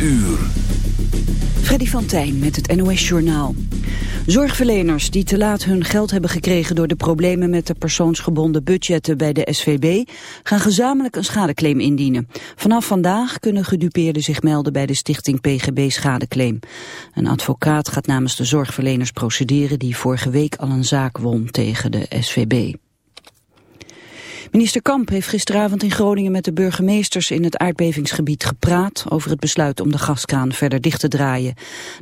uur. Freddy van Tijn met het NOS Journaal. Zorgverleners die te laat hun geld hebben gekregen door de problemen met de persoonsgebonden budgetten bij de SVB gaan gezamenlijk een schadeclaim indienen. Vanaf vandaag kunnen gedupeerden zich melden bij de stichting PGB Schadeclaim. Een advocaat gaat namens de zorgverleners procederen die vorige week al een zaak won tegen de SVB. Minister Kamp heeft gisteravond in Groningen met de burgemeesters in het aardbevingsgebied gepraat over het besluit om de gaskraan verder dicht te draaien.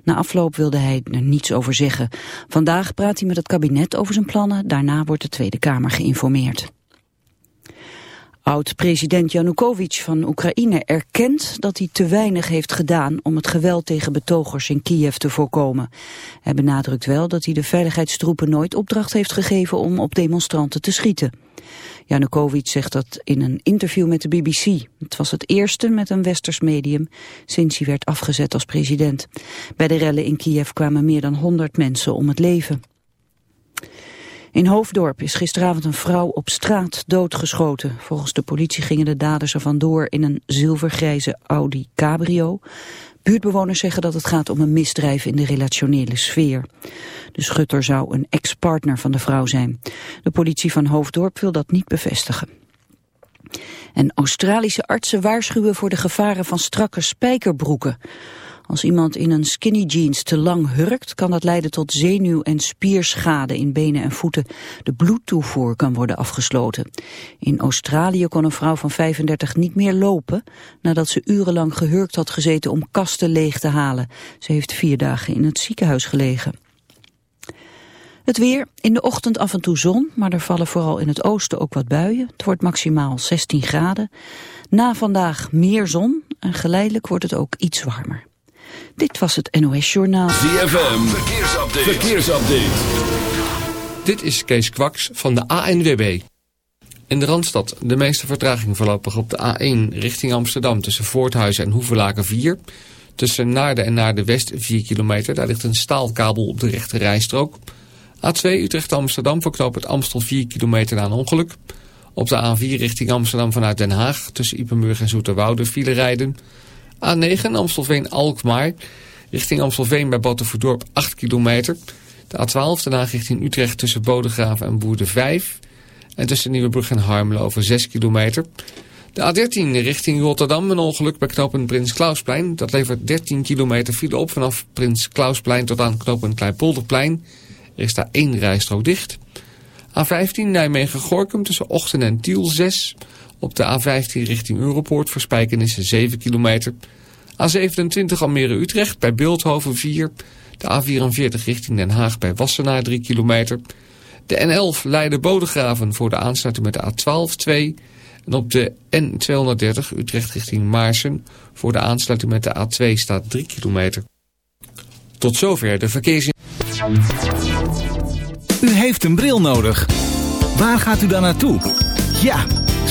Na afloop wilde hij er niets over zeggen. Vandaag praat hij met het kabinet over zijn plannen, daarna wordt de Tweede Kamer geïnformeerd. Oud-president Yanukovych van Oekraïne erkent dat hij te weinig heeft gedaan om het geweld tegen betogers in Kiev te voorkomen. Hij benadrukt wel dat hij de veiligheidstroepen nooit opdracht heeft gegeven om op demonstranten te schieten. Janukovic zegt dat in een interview met de BBC. Het was het eerste met een westers medium sinds hij werd afgezet als president. Bij de rellen in Kiev kwamen meer dan 100 mensen om het leven. In Hoofddorp is gisteravond een vrouw op straat doodgeschoten. Volgens de politie gingen de daders er vandoor in een zilvergrijze Audi Cabrio. Buurtbewoners zeggen dat het gaat om een misdrijf in de relationele sfeer. De schutter zou een ex-partner van de vrouw zijn. De politie van Hoofddorp wil dat niet bevestigen. En Australische artsen waarschuwen voor de gevaren van strakke spijkerbroeken. Als iemand in een skinny jeans te lang hurkt, kan dat leiden tot zenuw- en spierschade in benen en voeten. De bloedtoevoer kan worden afgesloten. In Australië kon een vrouw van 35 niet meer lopen nadat ze urenlang gehurkt had gezeten om kasten leeg te halen. Ze heeft vier dagen in het ziekenhuis gelegen. Het weer, in de ochtend af en toe zon, maar er vallen vooral in het oosten ook wat buien. Het wordt maximaal 16 graden. Na vandaag meer zon en geleidelijk wordt het ook iets warmer. Dit was het NOS Journaal. ZFM, verkeersupdate. verkeersupdate. Dit is Kees Kwaks van de ANWB. In de Randstad de meeste vertraging voorlopig op de A1 richting Amsterdam tussen Voorthuizen en Hoevelaken 4. Tussen Naarden en Naarden West 4 kilometer. Daar ligt een staalkabel op de rechte rijstrook. A2 Utrecht-Amsterdam verknoopt het Amstel 4 kilometer na een ongeluk. Op de A4 richting Amsterdam vanuit Den Haag tussen Ipenburg en Zoeterwoude file rijden. A9 Amstelveen-Alkmaar richting Amstelveen bij Battenverdorp 8 kilometer. De A12 daarna richting Utrecht tussen Bodegraven en Boerde 5. En tussen Nieuwebrug en Harmelen over 6 kilometer. De A13 richting Rotterdam een ongeluk bij knooppunt Prins Klausplein. Dat levert 13 kilometer file op vanaf Prins Klausplein tot aan knooppunt Kleinpolderplein. Er is daar één rijstrook dicht. A15 Nijmegen-Gorkum tussen Ochten en Tiel 6. Op de A15 richting Europoort voor Spijkenissen 7 kilometer. A27 Almere-Utrecht bij Beeldhoven 4. De A44 richting Den Haag bij Wassenaar 3 kilometer. De N11 Leiden-Bodegraven voor de aansluiting met de A12 2. En op de N230 Utrecht richting Maarsen voor de aansluiting met de A2 staat 3 kilometer. Tot zover de verkeers... U heeft een bril nodig. Waar gaat u dan naartoe? Ja,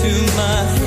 To my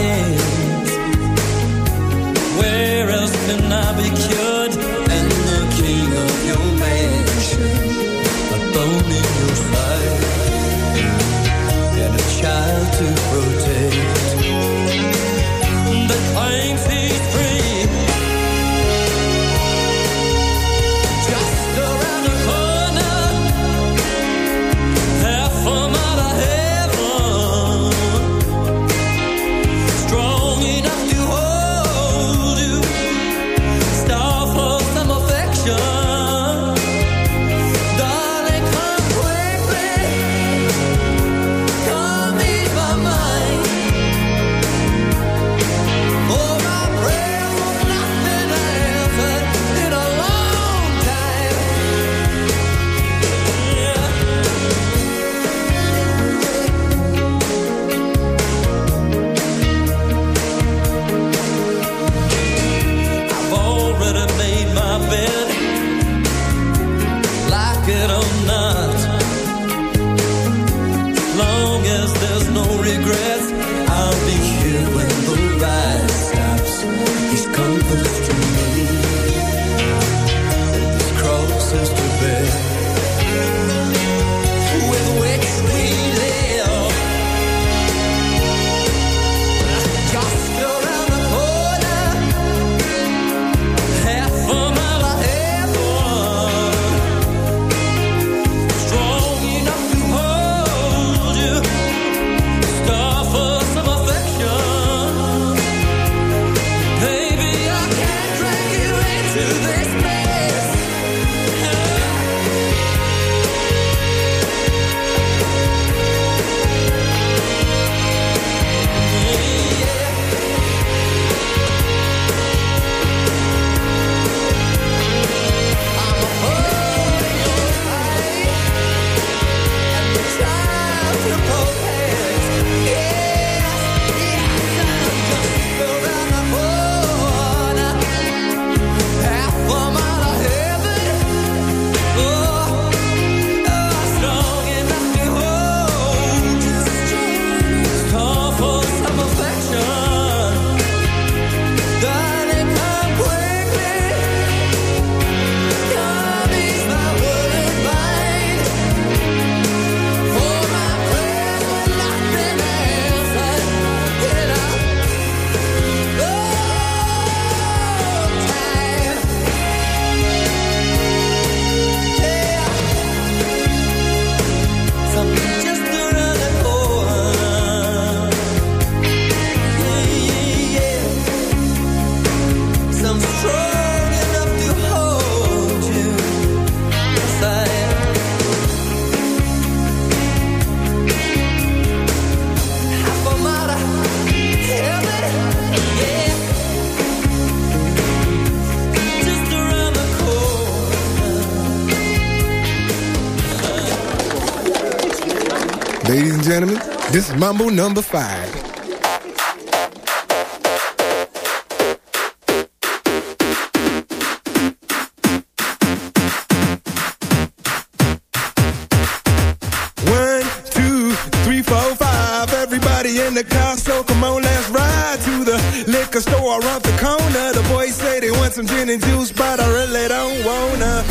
ride to the liquor store. Around the corner. The boys say they want some gin and juice, but I really don't wanna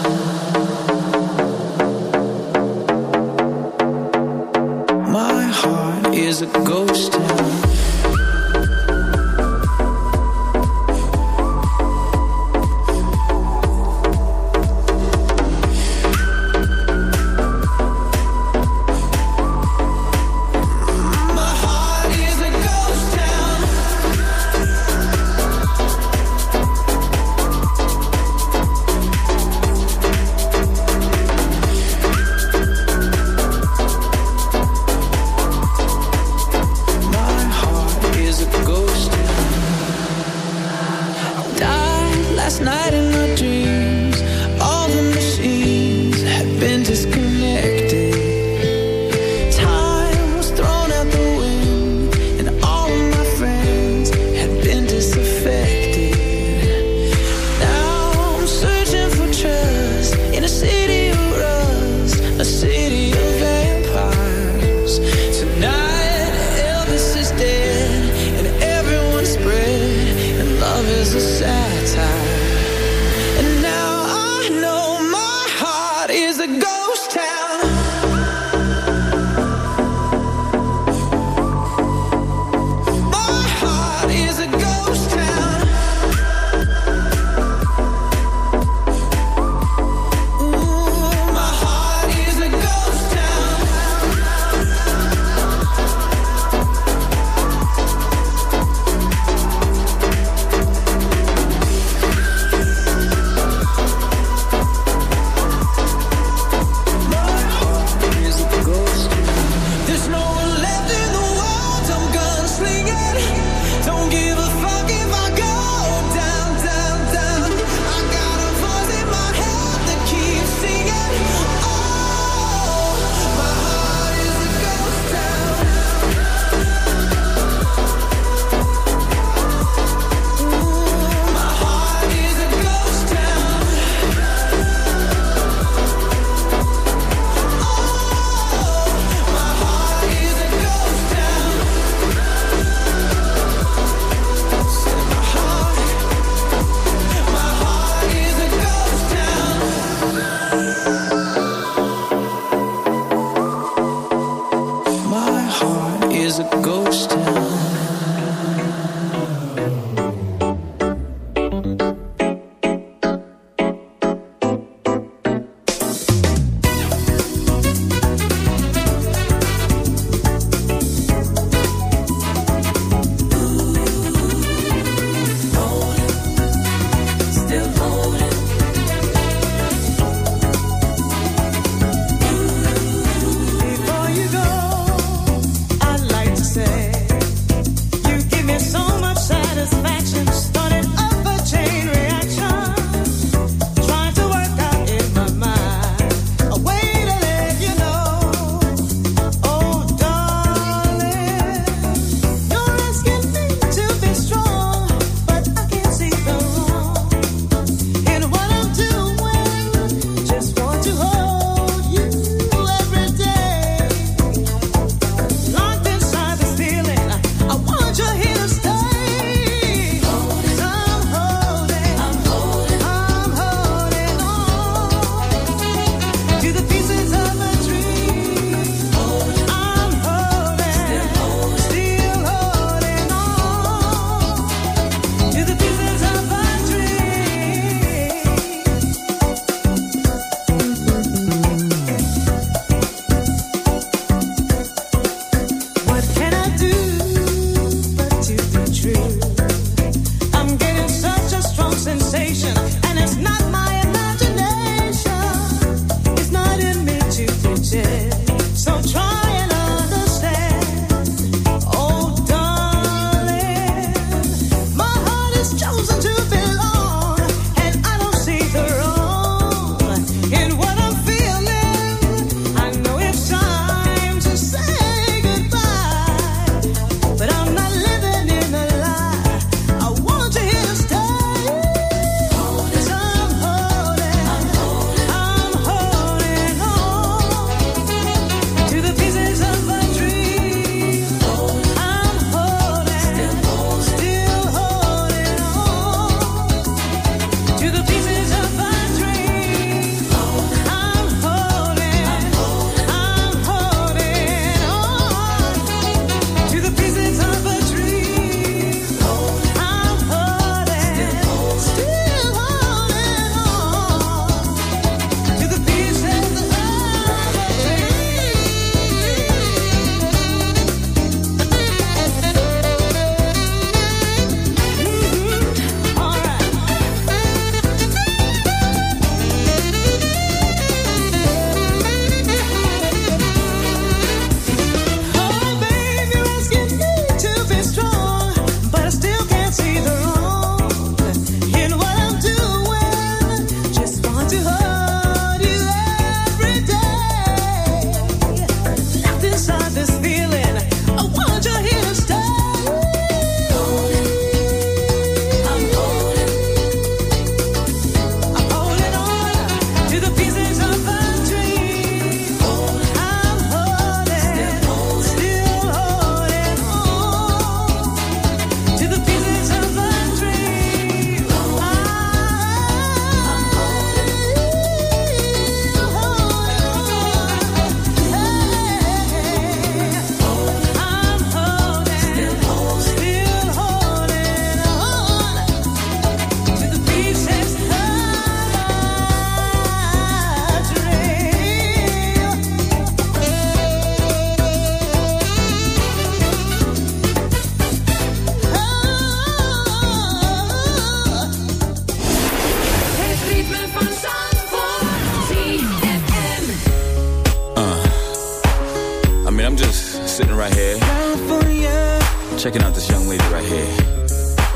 Checking out this young lady right here.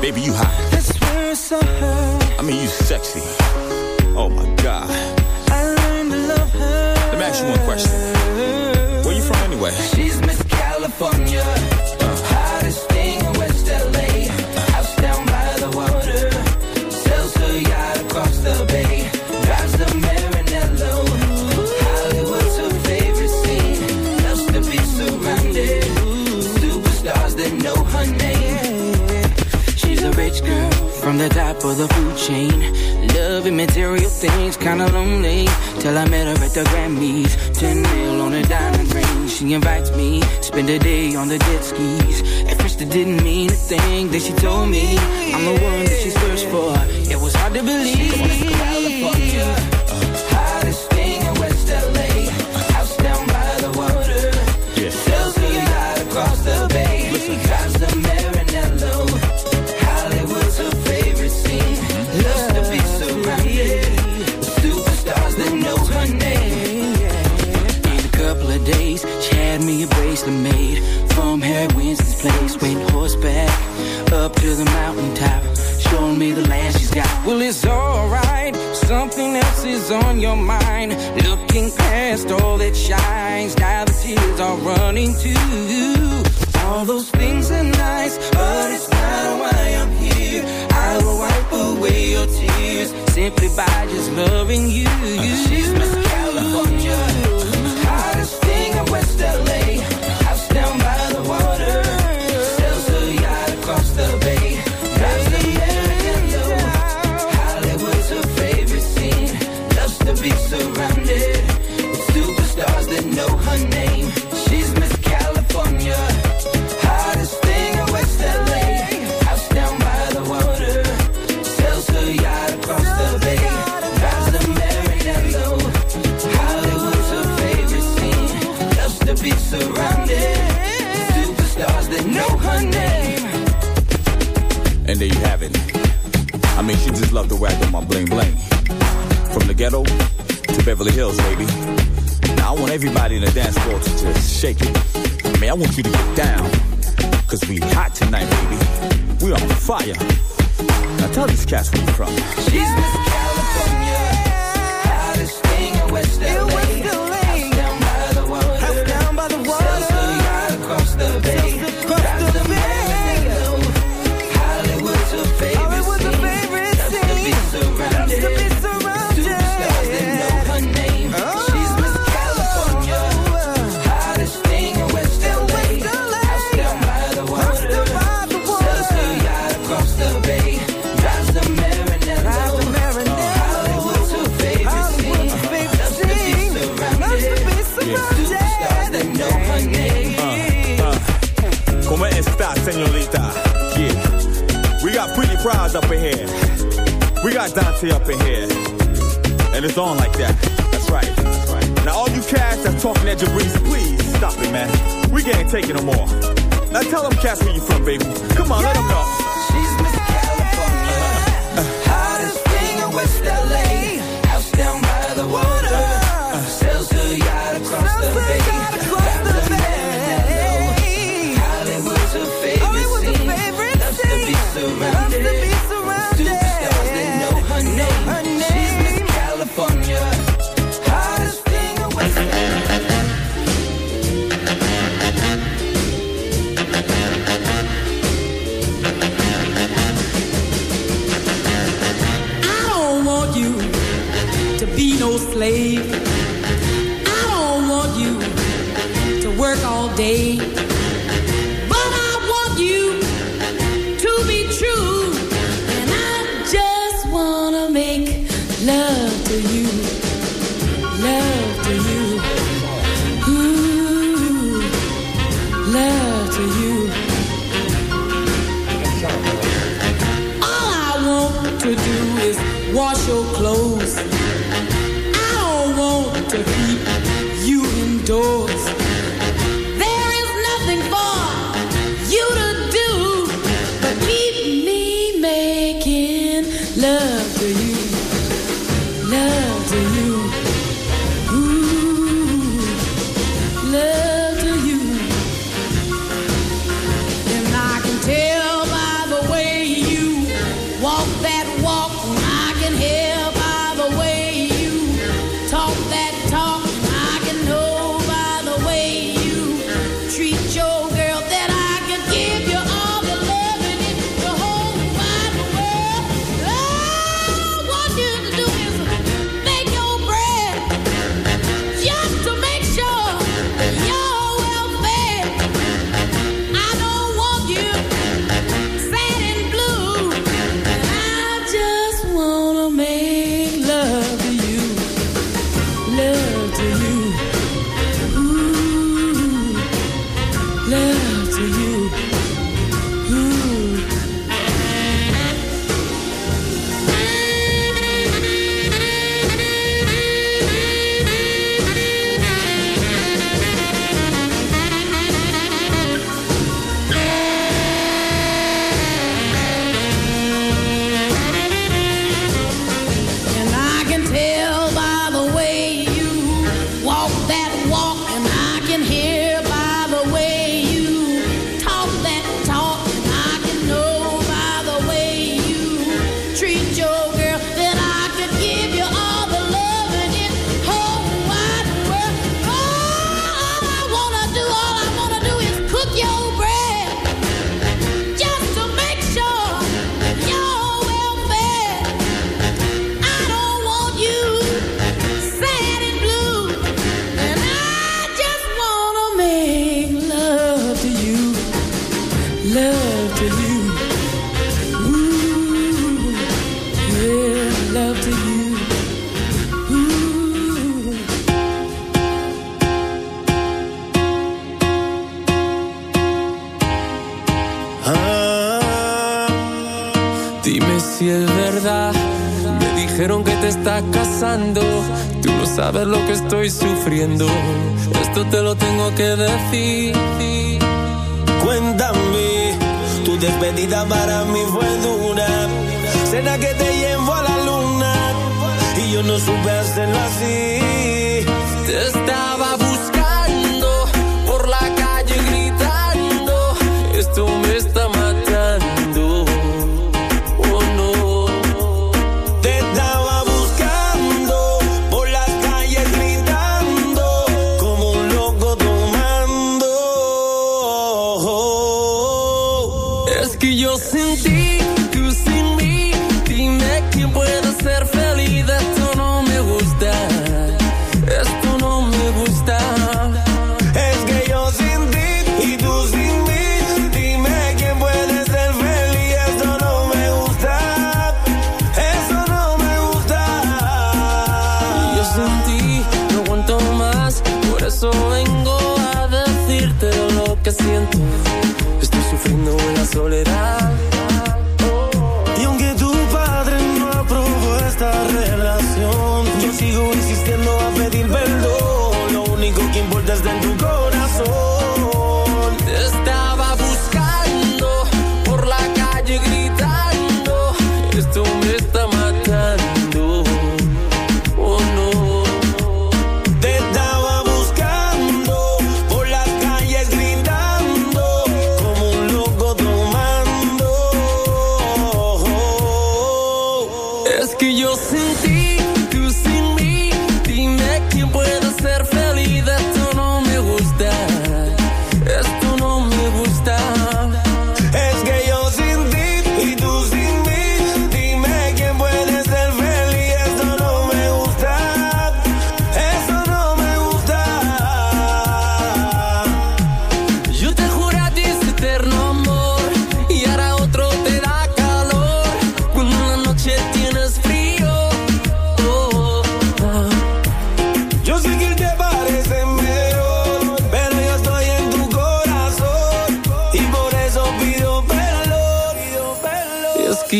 Baby, you hot. I mean, you sexy. Oh my God. I learned to love her. Let me ask you one question. Where you from anyway? She's Miss California The top of the food chain. Loving material things, kinda lonely. Till I met her at the Grammys. 10 mil on a diamond ring. She invites me, spend a day on the jet skis. At first it didn't mean a thing, then she told me I'm the one that she searched for. It was hard to believe. is on your mind. Looking past all that shines, now the tears are running too. All those things are nice, but it's not why I'm here. I will wipe away your tears simply by just loving you. She's Miss California.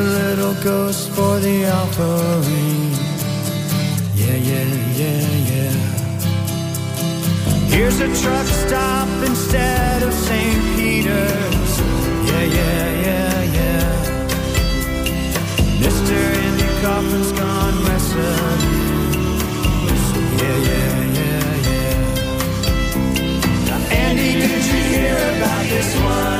A little ghost for the offering. Yeah, yeah, yeah, yeah. Here's a truck stop instead of St. Peter's. Yeah, yeah, yeah, yeah. Mister in your coffin's gone wrestling. Yeah, yeah, yeah, yeah. Now, Andy, did you hear about this one?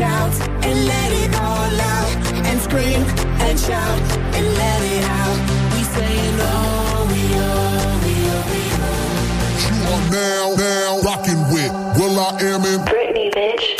shout and let it all out. And scream and shout and let it out. We we oh, we oh, we oh. You are now, now rocking with Will I Am in Britney, bitch.